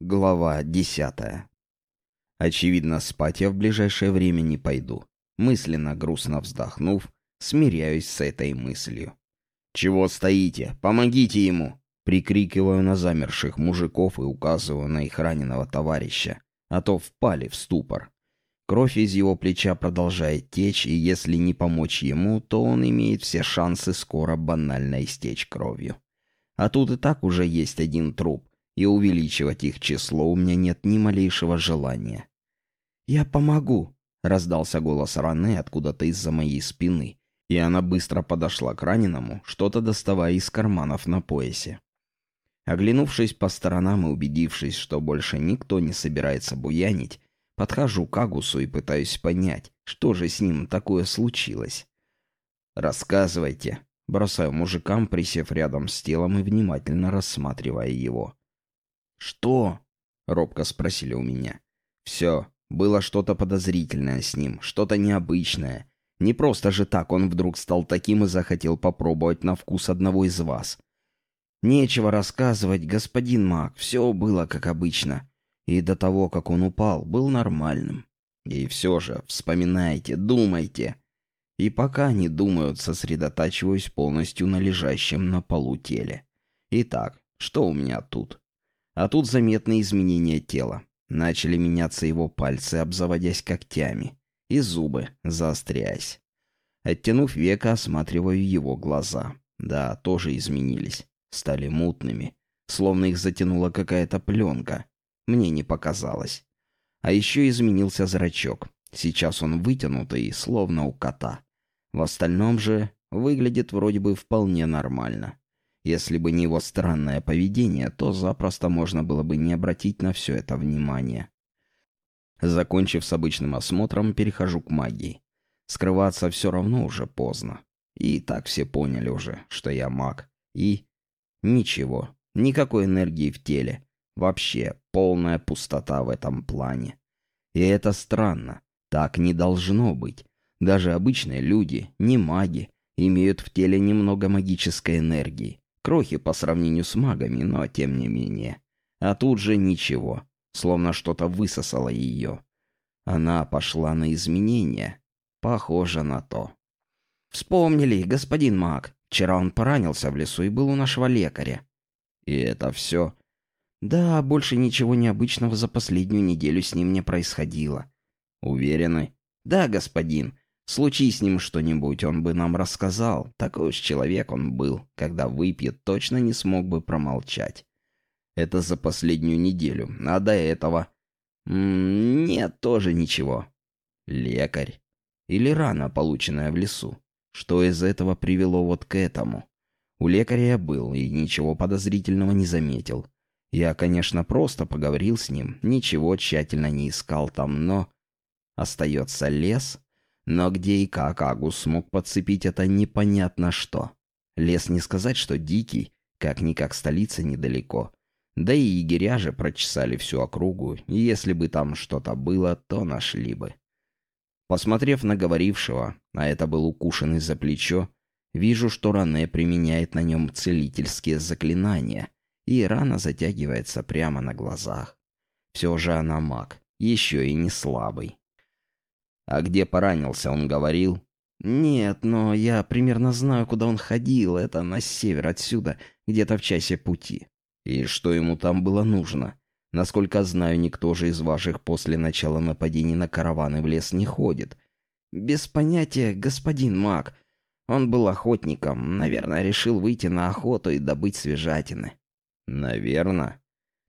Глава десятая. Очевидно, спать я в ближайшее время не пойду. Мысленно грустно вздохнув, смиряюсь с этой мыслью. «Чего стоите? Помогите ему!» Прикрикиваю на замерших мужиков и указываю на их раненого товарища, а то впали в ступор. Кровь из его плеча продолжает течь, и если не помочь ему, то он имеет все шансы скоро банально истечь кровью. А тут и так уже есть один труп, и увеличивать их число у меня нет ни малейшего желания. «Я помогу», — раздался голос Раны откуда-то из-за моей спины, и она быстро подошла к раненому, что-то доставая из карманов на поясе. Оглянувшись по сторонам и убедившись, что больше никто не собирается буянить, подхожу к Агусу и пытаюсь понять, что же с ним такое случилось. «Рассказывайте», — бросаю мужикам, присев рядом с телом и внимательно рассматривая его. «Что?» — робко спросили у меня. «Все, было что-то подозрительное с ним, что-то необычное. Не просто же так он вдруг стал таким и захотел попробовать на вкус одного из вас. Нечего рассказывать, господин маг, все было как обычно. И до того, как он упал, был нормальным. И все же, вспоминайте, думайте. И пока не думают, сосредотачиваюсь полностью на лежащем на полу теле. Итак, что у меня тут? А тут заметные изменения тела. Начали меняться его пальцы, обзаводясь когтями и зубы, заостряясь. Оттянув века, осматриваю его глаза. Да, тоже изменились. Стали мутными. Словно их затянула какая-то пленка. Мне не показалось. А еще изменился зрачок. Сейчас он вытянутый, словно у кота. В остальном же выглядит вроде бы вполне нормально. Если бы не его странное поведение, то запросто можно было бы не обратить на все это внимание. Закончив с обычным осмотром, перехожу к магии. Скрываться все равно уже поздно. И так все поняли уже, что я маг. И... Ничего. Никакой энергии в теле. Вообще полная пустота в этом плане. И это странно. Так не должно быть. Даже обычные люди, не маги, имеют в теле немного магической энергии. Крохи по сравнению с магами, но тем не менее. А тут же ничего словно что-то высосало ее. Она пошла на изменения. Похоже на то. «Вспомнили, господин маг. Вчера он поранился в лесу и был у нашего лекаря». «И это все?» «Да, больше ничего необычного за последнюю неделю с ним не происходило». «Уверены?» «Да, господин. Случись с ним что-нибудь, он бы нам рассказал. Такой уж человек он был. Когда выпьет, точно не смог бы промолчать. Это за последнюю неделю. А до этого... нет, тоже ничего. Лекарь. Или рана, полученная в лесу. Что из этого привело вот к этому? У лекаря я был и ничего подозрительного не заметил. Я, конечно, просто поговорил с ним, ничего тщательно не искал там, но... Остается лес? Но где и как Агус смог подцепить это непонятно что. Лес не сказать, что дикий, как-никак столица недалеко. Да и егеря же прочесали всю округу, и если бы там что-то было, то нашли бы. Посмотрев на говорившего, а это был укушенный за плечо, вижу, что Ране применяет на нем целительские заклинания, и рана затягивается прямо на глазах. Все же она маг, еще и не слабый. А где поранился, он говорил? Нет, но я примерно знаю, куда он ходил, это на север отсюда, где-то в часе пути. И что ему там было нужно? Насколько знаю, никто же из ваших после начала нападений на караваны в лес не ходит. Без понятия, господин маг. Он был охотником, наверное, решил выйти на охоту и добыть свежатины. Наверное.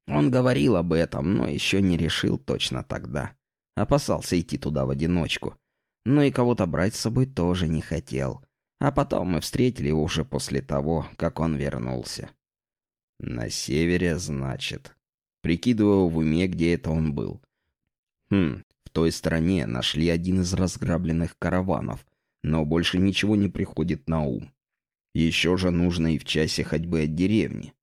Он говорил об этом, но еще не решил точно тогда. Опасался идти туда в одиночку. Но и кого-то брать с собой тоже не хотел. А потом мы встретили его уже после того, как он вернулся. На севере, значит. Прикидываю в уме, где это он был. Хм, в той стране нашли один из разграбленных караванов, но больше ничего не приходит на ум. Еще же нужно и в часе ходьбы от деревни.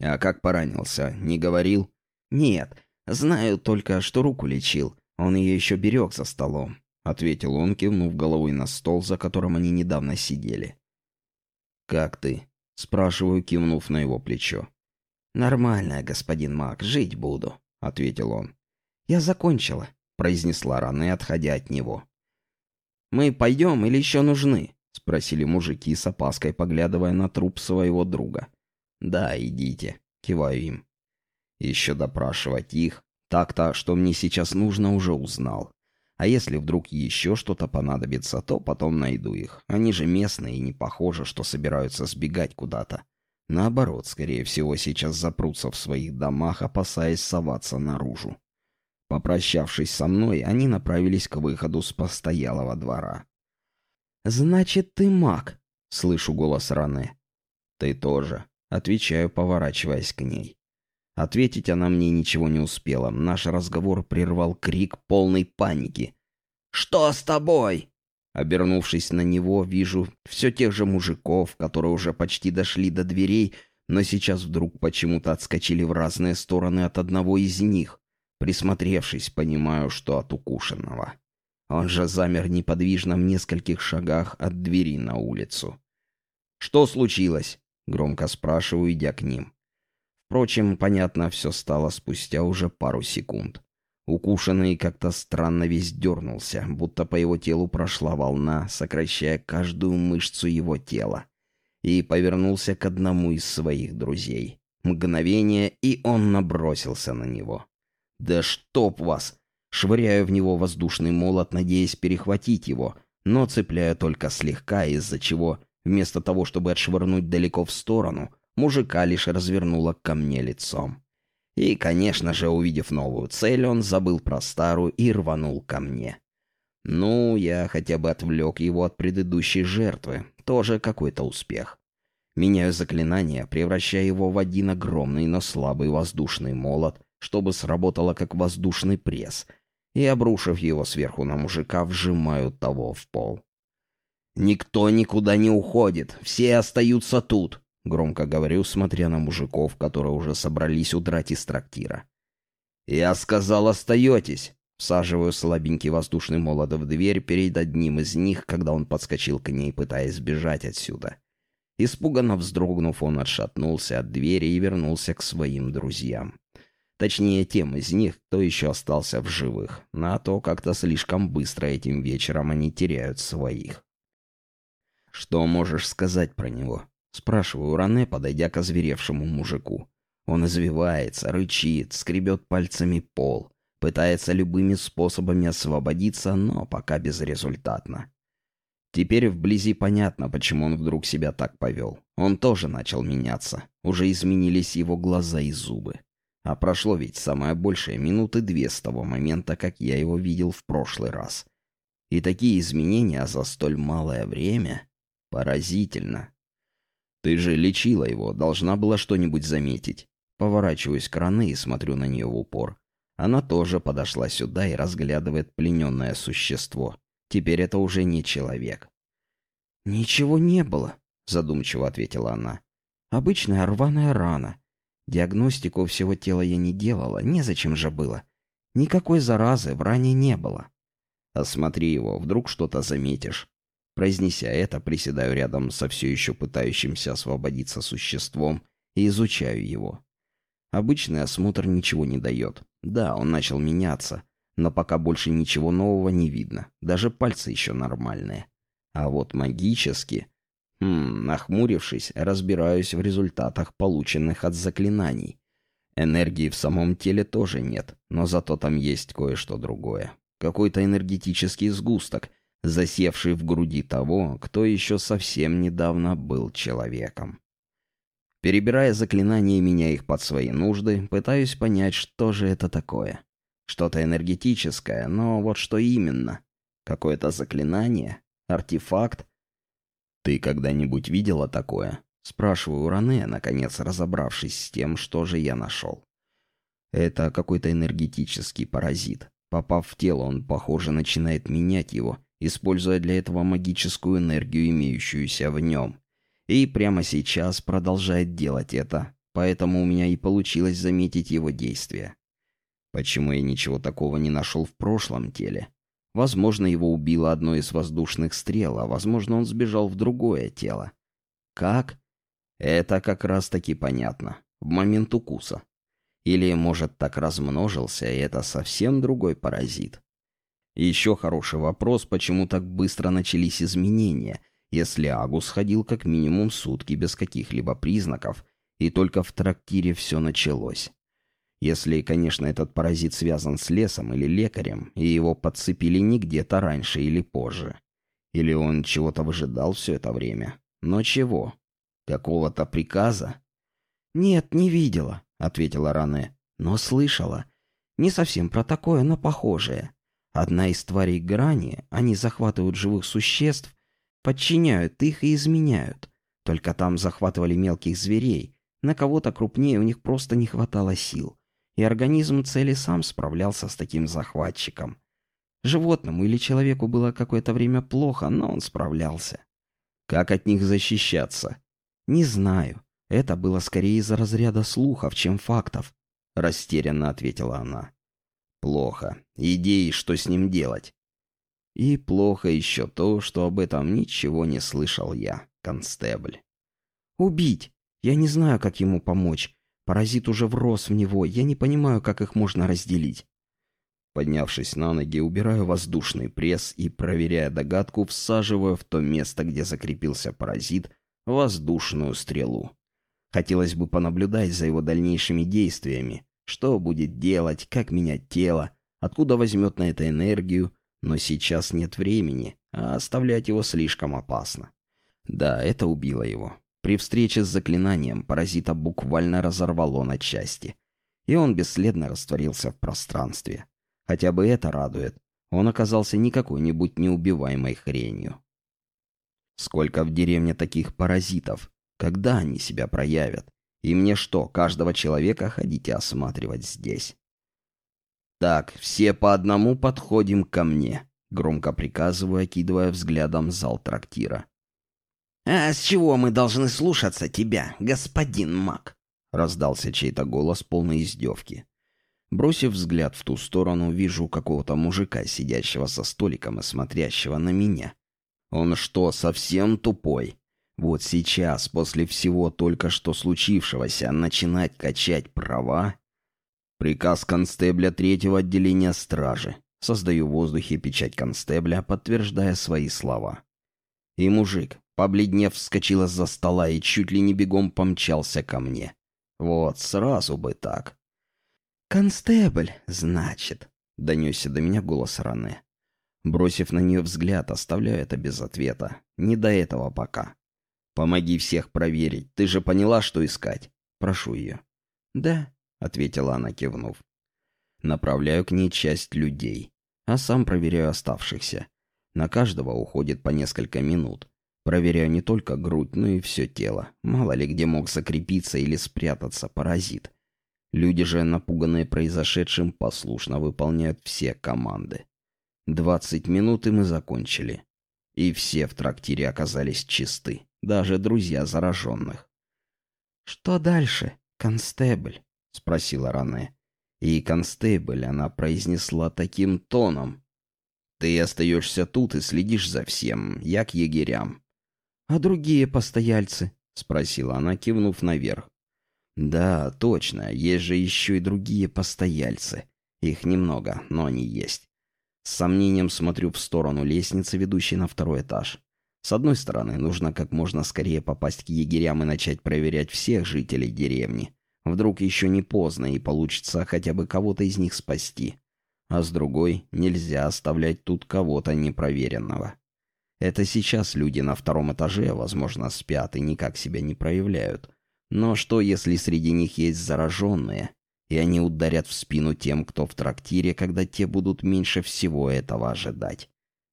А как поранился, не говорил? Нет, знаю только, что руку лечил. Он ее еще берег за столом, ответил он, кивнув головой на стол, за которым они недавно сидели. Как ты? Спрашиваю, кивнув на его плечо. «Нормально, господин Мак, жить буду», — ответил он. «Я закончила», — произнесла Ране, отходя от него. «Мы пойдем или еще нужны?» — спросили мужики с опаской, поглядывая на труп своего друга. «Да, идите», — киваю им. Еще допрашивать их, так-то, что мне сейчас нужно, уже узнал. А если вдруг еще что-то понадобится, то потом найду их. Они же местные и не похоже, что собираются сбегать куда-то. Наоборот, скорее всего, сейчас запрутся в своих домах, опасаясь соваться наружу. Попрощавшись со мной, они направились к выходу с постоялого двора. «Значит, ты маг?» — слышу голос Ране. «Ты тоже», — отвечаю, поворачиваясь к ней. Ответить она мне ничего не успела. Наш разговор прервал крик полной паники. «Что с тобой?» Обернувшись на него, вижу все тех же мужиков, которые уже почти дошли до дверей, но сейчас вдруг почему-то отскочили в разные стороны от одного из них. Присмотревшись, понимаю, что от укушенного. Он же замер неподвижно в нескольких шагах от двери на улицу. «Что случилось?» — громко спрашиваю, идя к ним. Впрочем, понятно все стало спустя уже пару секунд. Укушенный как-то странно весь дернулся, будто по его телу прошла волна, сокращая каждую мышцу его тела. И повернулся к одному из своих друзей. Мгновение, и он набросился на него. «Да чтоб вас!» Швыряю в него воздушный молот, надеясь перехватить его, но цепляю только слегка, из-за чего, вместо того, чтобы отшвырнуть далеко в сторону, мужика лишь развернуло ко мне лицом. И, конечно же, увидев новую цель, он забыл про старую и рванул ко мне. Ну, я хотя бы отвлек его от предыдущей жертвы. Тоже какой-то успех. Меняю заклинание, превращая его в один огромный, но слабый воздушный молот, чтобы сработало как воздушный пресс, и, обрушив его сверху на мужика, вжимаю того в пол. «Никто никуда не уходит, все остаются тут», — громко говорю, смотря на мужиков, которые уже собрались удрать из трактира. «Я сказал, остаетесь!» Всаживаю слабенький воздушный молот в дверь перед одним из них, когда он подскочил к ней, пытаясь сбежать отсюда. Испуганно вздрогнув, он отшатнулся от двери и вернулся к своим друзьям. Точнее, тем из них, кто еще остался в живых. На то как-то слишком быстро этим вечером они теряют своих. «Что можешь сказать про него?» Спрашиваю Ране, подойдя к озверевшему мужику. Он извивается, рычит, скребет пальцами пол. Пытается любыми способами освободиться, но пока безрезультатно. Теперь вблизи понятно, почему он вдруг себя так повел. Он тоже начал меняться. Уже изменились его глаза и зубы. А прошло ведь самое большее минуты две с того момента, как я его видел в прошлый раз. И такие изменения за столь малое время поразительно. Ты же лечила его, должна была что-нибудь заметить. Поворачиваюсь к Раны и смотрю на нее в упор. Она тоже подошла сюда и разглядывает плененное существо. Теперь это уже не человек. «Ничего не было», — задумчиво ответила она. «Обычная рваная рана. Диагностику всего тела я не делала, незачем же было. Никакой заразы в ране не было. Осмотри его, вдруг что-то заметишь. Произнеся это, приседаю рядом со все еще пытающимся освободиться существом и изучаю его. Обычный осмотр ничего не дает. Да, он начал меняться, но пока больше ничего нового не видно. Даже пальцы еще нормальные. А вот магически Хм, нахмурившись, разбираюсь в результатах, полученных от заклинаний. Энергии в самом теле тоже нет, но зато там есть кое-что другое. Какой-то энергетический сгусток, засевший в груди того, кто еще совсем недавно был человеком. Перебирая заклинания и меняя их под свои нужды, пытаюсь понять, что же это такое. Что-то энергетическое, но вот что именно? Какое-то заклинание? Артефакт? «Ты когда-нибудь видела такое?» Спрашиваю Ране, наконец разобравшись с тем, что же я нашел. Это какой-то энергетический паразит. Попав в тело, он, похоже, начинает менять его, используя для этого магическую энергию, имеющуюся в нем. И прямо сейчас продолжает делать это, поэтому у меня и получилось заметить его действия. Почему я ничего такого не нашел в прошлом теле? Возможно, его убило одно из воздушных стрел, а возможно, он сбежал в другое тело. Как? Это как раз-таки понятно. в момент укуса. Или, может, так размножился, и это совсем другой паразит. Еще хороший вопрос, почему так быстро начались изменения, если Агус ходил как минимум сутки без каких-либо признаков, и только в трактире все началось. Если, конечно, этот паразит связан с лесом или лекарем, и его подцепили не где-то раньше или позже. Или он чего-то выжидал все это время. Но чего? Какого-то приказа? «Нет, не видела», — ответила Ране. «Но слышала. Не совсем про такое, но похожее. Одна из тварей грани, они захватывают живых существ, подчиняют их и изменяют. Только там захватывали мелких зверей. На кого-то крупнее у них просто не хватало сил и организм цели сам справлялся с таким захватчиком. Животному или человеку было какое-то время плохо, но он справлялся. Как от них защищаться? Не знаю. Это было скорее из-за разряда слухов, чем фактов. Растерянно ответила она. Плохо. Идеи, что с ним делать. И плохо еще то, что об этом ничего не слышал я, констебль. Убить. Я не знаю, как ему помочь. Паразит уже врос в него, я не понимаю, как их можно разделить. Поднявшись на ноги, убираю воздушный пресс и, проверяя догадку, всаживаю в то место, где закрепился паразит, воздушную стрелу. Хотелось бы понаблюдать за его дальнейшими действиями, что будет делать, как менять тело, откуда возьмет на это энергию, но сейчас нет времени, а оставлять его слишком опасно. Да, это убило его. При встрече с заклинанием паразита буквально разорвало на части, и он бесследно растворился в пространстве. Хотя бы это радует. Он оказался не какой-нибудь неубиваемой хренью. Сколько в деревне таких паразитов? Когда они себя проявят? И мне что, каждого человека ходите осматривать здесь? Так, все по одному подходим ко мне, громко приказываю, окидывая взглядом зал трактира. «А с чего мы должны слушаться тебя, господин маг?» — раздался чей-то голос полной издевки. Бросив взгляд в ту сторону, вижу какого-то мужика, сидящего со столиком и смотрящего на меня. Он что, совсем тупой? Вот сейчас, после всего только что случившегося, начинать качать права? Приказ констебля третьего отделения стражи. Создаю в воздухе печать констебля, подтверждая свои слова. И мужик, Побледнев, вскочил из-за стола и чуть ли не бегом помчался ко мне. Вот, сразу бы так. «Констебль, значит», — донесся до меня голос Раны. Бросив на нее взгляд, оставляю это без ответа. Не до этого пока. «Помоги всех проверить. Ты же поняла, что искать?» Прошу ее. «Да», — ответила она, кивнув. Направляю к ней часть людей, а сам проверяю оставшихся. На каждого уходит по несколько минут. Проверяю не только грудь, но и все тело. Мало ли где мог закрепиться или спрятаться паразит. Люди же, напуганные произошедшим, послушно выполняют все команды. Двадцать минут и мы закончили. И все в трактире оказались чисты, даже друзья зараженных. «Что дальше, констебль?» — спросила Ране. И констебль она произнесла таким тоном. «Ты остаешься тут и следишь за всем, я к егерям. «А другие постояльцы?» — спросила она, кивнув наверх. «Да, точно, есть же еще и другие постояльцы. Их немного, но они есть. С сомнением смотрю в сторону лестницы, ведущей на второй этаж. С одной стороны, нужно как можно скорее попасть к егерям и начать проверять всех жителей деревни. Вдруг еще не поздно и получится хотя бы кого-то из них спасти. А с другой, нельзя оставлять тут кого-то непроверенного. Это сейчас люди на втором этаже, возможно, спят и никак себя не проявляют. Но что, если среди них есть зараженные, и они ударят в спину тем, кто в трактире, когда те будут меньше всего этого ожидать?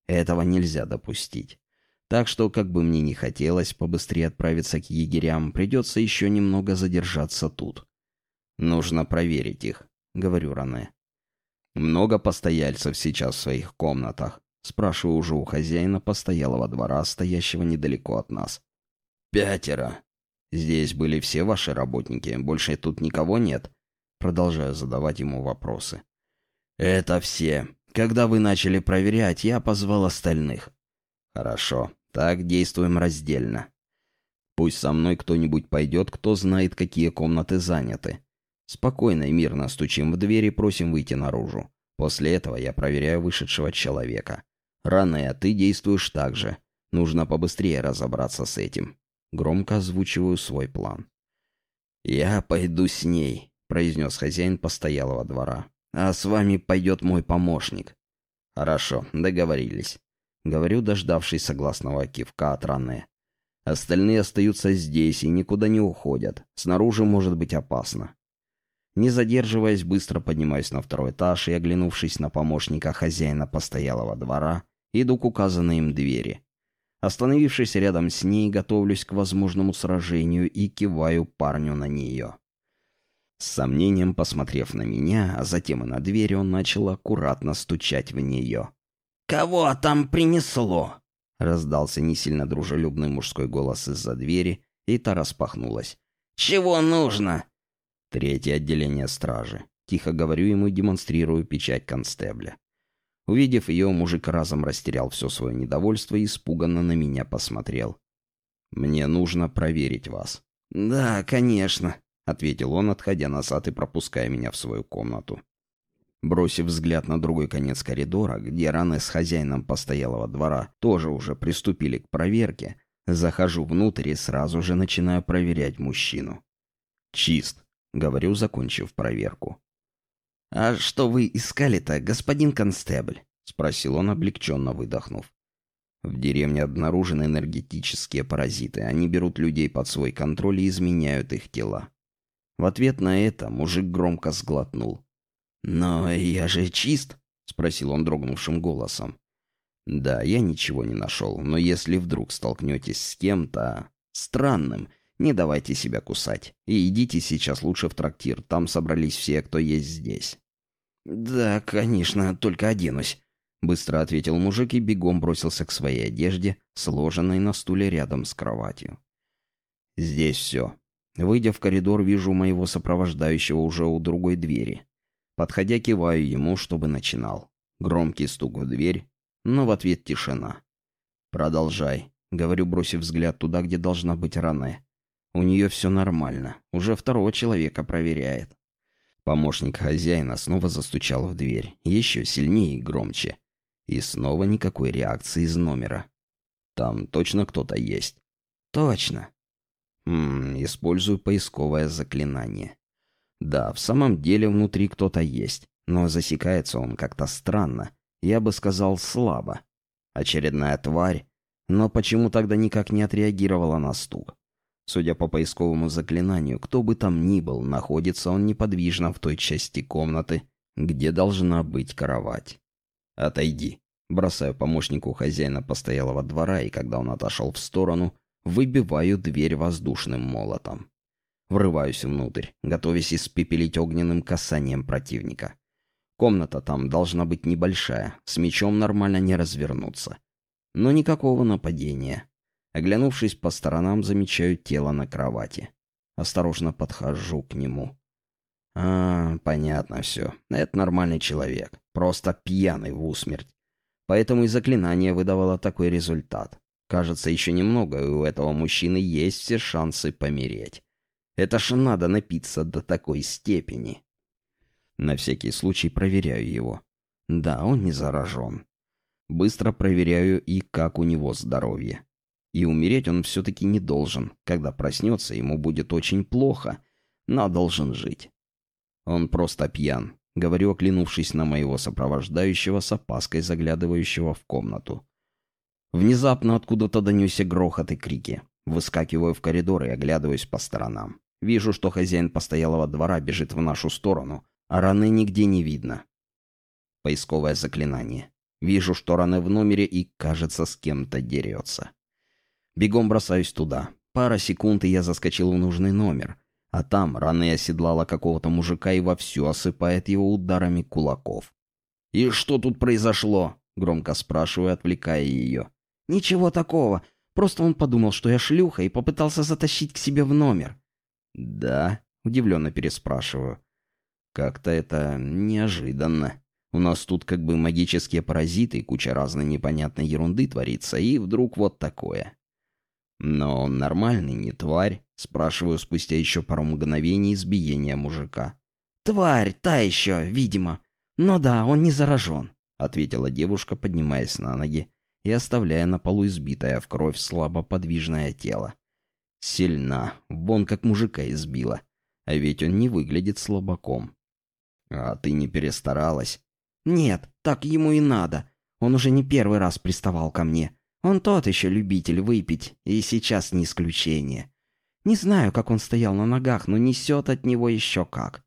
Этого нельзя допустить. Так что, как бы мне ни хотелось побыстрее отправиться к егерям, придется еще немного задержаться тут. Нужно проверить их, говорю Ране. Много постояльцев сейчас в своих комнатах. Спрашиваю уже у хозяина постоялого двора, стоящего недалеко от нас. «Пятеро. Здесь были все ваши работники, больше тут никого нет?» Продолжаю задавать ему вопросы. «Это все. Когда вы начали проверять, я позвал остальных». «Хорошо. Так действуем раздельно. Пусть со мной кто-нибудь пойдет, кто знает, какие комнаты заняты. Спокойно и мирно стучим в дверь и просим выйти наружу. После этого я проверяю вышедшего человека. Ране, ты действуешь так же. Нужно побыстрее разобраться с этим. Громко озвучиваю свой план. «Я пойду с ней», — произнес хозяин постоялого двора. «А с вами пойдет мой помощник». «Хорошо, договорились», — говорю, дождавшись согласного кивка от Ране. «Остальные остаются здесь и никуда не уходят. Снаружи может быть опасно». Не задерживаясь, быстро поднимаюсь на второй этаж и, оглянувшись на помощника хозяина постоялого двора, иду к указанной им двери. Остановившись рядом с ней, готовлюсь к возможному сражению и киваю парню на нее. С сомнением посмотрев на меня, а затем и на дверь, он начал аккуратно стучать в нее. «Кого там принесло?» Раздался не сильно дружелюбный мужской голос из-за двери, и та распахнулась. «Чего нужно?» Третье отделение стражи. Тихо говорю ему и демонстрирую печать констебля. Увидев ее, мужик разом растерял все свое недовольство и испуганно на меня посмотрел. «Мне нужно проверить вас». «Да, конечно», — ответил он, отходя назад и пропуская меня в свою комнату. Бросив взгляд на другой конец коридора, где раны с хозяином постоялого двора тоже уже приступили к проверке, захожу внутрь и сразу же начинаю проверять мужчину. «Чист», — говорю, закончив проверку. «А что вы искали-то, господин констебль?» — спросил он, облегченно выдохнув. В деревне обнаружены энергетические паразиты. Они берут людей под свой контроль и изменяют их тела. В ответ на это мужик громко сглотнул. «Но я же чист?» — спросил он дрогнувшим голосом. «Да, я ничего не нашел, но если вдруг столкнетесь с кем-то странным, не давайте себя кусать. И идите сейчас лучше в трактир, там собрались все, кто есть здесь». «Да, конечно, только оденусь», — быстро ответил мужик и бегом бросился к своей одежде, сложенной на стуле рядом с кроватью. «Здесь все. Выйдя в коридор, вижу моего сопровождающего уже у другой двери. Подходя, киваю ему, чтобы начинал. Громкий стук в дверь, но в ответ тишина. «Продолжай», — говорю, бросив взгляд туда, где должна быть Ране. «У нее все нормально. Уже второго человека проверяет». Помощник хозяина снова застучал в дверь, еще сильнее и громче. И снова никакой реакции из номера. «Там точно кто-то есть?» «Точно». «Ммм, использую поисковое заклинание». Да, в самом деле внутри кто-то есть, но засекается он как-то странно. Я бы сказал, слабо. Очередная тварь. Но почему тогда никак не отреагировала на стук? Судя по поисковому заклинанию, кто бы там ни был, находится он неподвижно в той части комнаты, где должна быть кровать. «Отойди», — бросаю помощнику хозяина постоялого двора, и когда он отошел в сторону, выбиваю дверь воздушным молотом. Врываюсь внутрь, готовясь испепелить огненным касанием противника. Комната там должна быть небольшая, с мечом нормально не развернуться. Но никакого нападения. Оглянувшись по сторонам, замечаю тело на кровати. Осторожно подхожу к нему. А, понятно все. Это нормальный человек. Просто пьяный в усмерть. Поэтому и заклинание выдавало такой результат. Кажется, еще немного, и у этого мужчины есть все шансы помереть. Это ж надо напиться до такой степени. На всякий случай проверяю его. Да, он не заражен. Быстро проверяю и как у него здоровье. И умереть он все-таки не должен. Когда проснется, ему будет очень плохо, но должен жить. Он просто пьян, говорю, оклянувшись на моего сопровождающего с опаской заглядывающего в комнату. Внезапно откуда-то донесся грохот и крики. Выскакиваю в коридор и оглядываюсь по сторонам. Вижу, что хозяин постоялого двора бежит в нашу сторону, а раны нигде не видно. Поисковое заклинание. Вижу, что раны в номере и, кажется, с кем-то дерется. Бегом бросаюсь туда. Пара секунд, и я заскочил в нужный номер. А там раны оседлала какого-то мужика и вовсю осыпает его ударами кулаков. «И что тут произошло?» — громко спрашиваю, отвлекая ее. «Ничего такого. Просто он подумал, что я шлюха, и попытался затащить к себе в номер». «Да?» — удивленно переспрашиваю. «Как-то это неожиданно. У нас тут как бы магические паразиты и куча разной непонятной ерунды творится, и вдруг вот такое». Но он нормальный, не тварь? Спрашиваю спустя еще пару мгновений избиения мужика. «Тварь, та еще, видимо. Но да, он не заражен», — ответила девушка, поднимаясь на ноги и оставляя на полу избитое в кровь слабо подвижное тело. Сильна, вон как мужика избила. А ведь он не выглядит слабаком. А ты не перестаралась? Нет, так ему и надо. Он уже не первый раз приставал ко мне. Он тот еще любитель выпить, и сейчас не исключение. Не знаю, как он стоял на ногах, но несет от него еще как.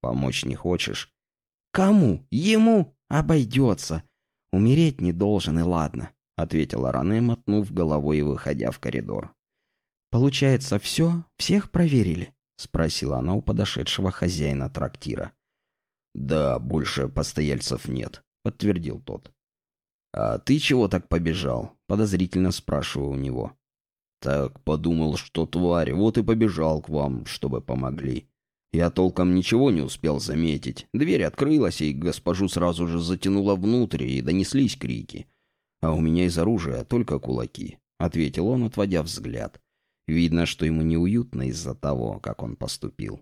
Помочь не хочешь? Кому? Ему? Обойдется. Умереть не должен, и ладно, — ответила Ране, мотнув головой и выходя в коридор. «Получается, все? Всех проверили?» — спросила она у подошедшего хозяина трактира. «Да, больше постояльцев нет», — подтвердил тот. «А ты чего так побежал?» — подозрительно спрашиваю у него. «Так подумал, что тварь, вот и побежал к вам, чтобы помогли. Я толком ничего не успел заметить. Дверь открылась, и госпожу сразу же затянула внутрь, и донеслись крики. А у меня из оружия только кулаки», — ответил он, отводя взгляд. Видно, что ему неуютно из-за того, как он поступил.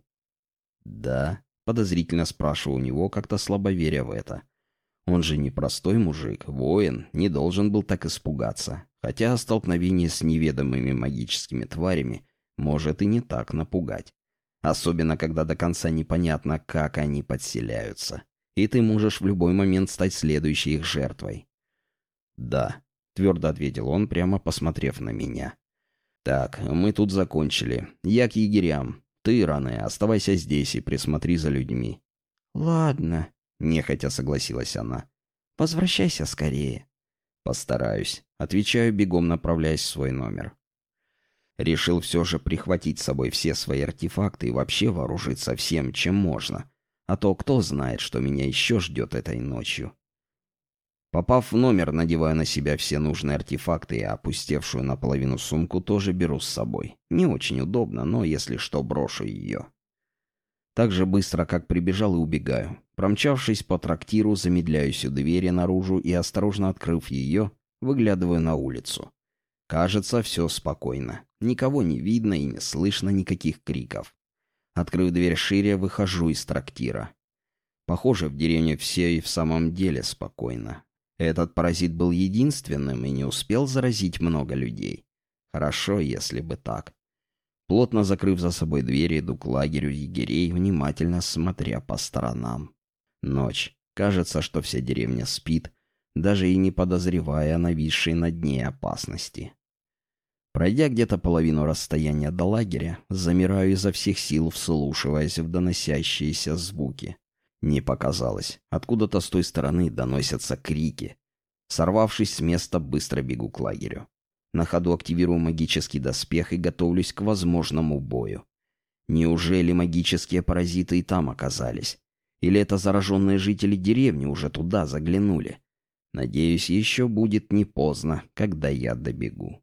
«Да?» — подозрительно спрашиваю у него, как-то слабо веря в это. Он же не простой мужик, воин, не должен был так испугаться. Хотя столкновение с неведомыми магическими тварями может и не так напугать. Особенно, когда до конца непонятно, как они подселяются. И ты можешь в любой момент стать следующей их жертвой. «Да», — твердо ответил он, прямо посмотрев на меня. «Так, мы тут закончили. Я к егерям. Ты, Ране, оставайся здесь и присмотри за людьми». «Ладно», — нехотя согласилась она. «Возвращайся скорее». «Постараюсь», — отвечаю, бегом направляясь в свой номер. Решил все же прихватить с собой все свои артефакты и вообще вооружиться всем, чем можно. А то кто знает, что меня еще ждет этой ночью. Попав в номер, надеваю на себя все нужные артефакты и опустевшую наполовину сумку тоже беру с собой. Не очень удобно, но если что, брошу ее. Так же быстро, как прибежал и убегаю. Промчавшись по трактиру, замедляюсь у двери наружу и, осторожно открыв ее, выглядываю на улицу. Кажется, все спокойно. Никого не видно и не слышно никаких криков. Открыв дверь шире, выхожу из трактира. Похоже, в деревне все и в самом деле спокойно. Этот паразит был единственным и не успел заразить много людей. Хорошо, если бы так. Плотно закрыв за собой дверь, иду к лагерю егерей, внимательно смотря по сторонам. Ночь. Кажется, что вся деревня спит, даже и не подозревая о нависшей над ней опасности. Пройдя где-то половину расстояния до лагеря, замираю изо всех сил, вслушиваясь в доносящиеся звуки. Не показалось. Откуда-то с той стороны доносятся крики. Сорвавшись с места, быстро бегу к лагерю. На ходу активирую магический доспех и готовлюсь к возможному бою. Неужели магические паразиты и там оказались? Или это зараженные жители деревни уже туда заглянули? Надеюсь, еще будет не поздно, когда я добегу.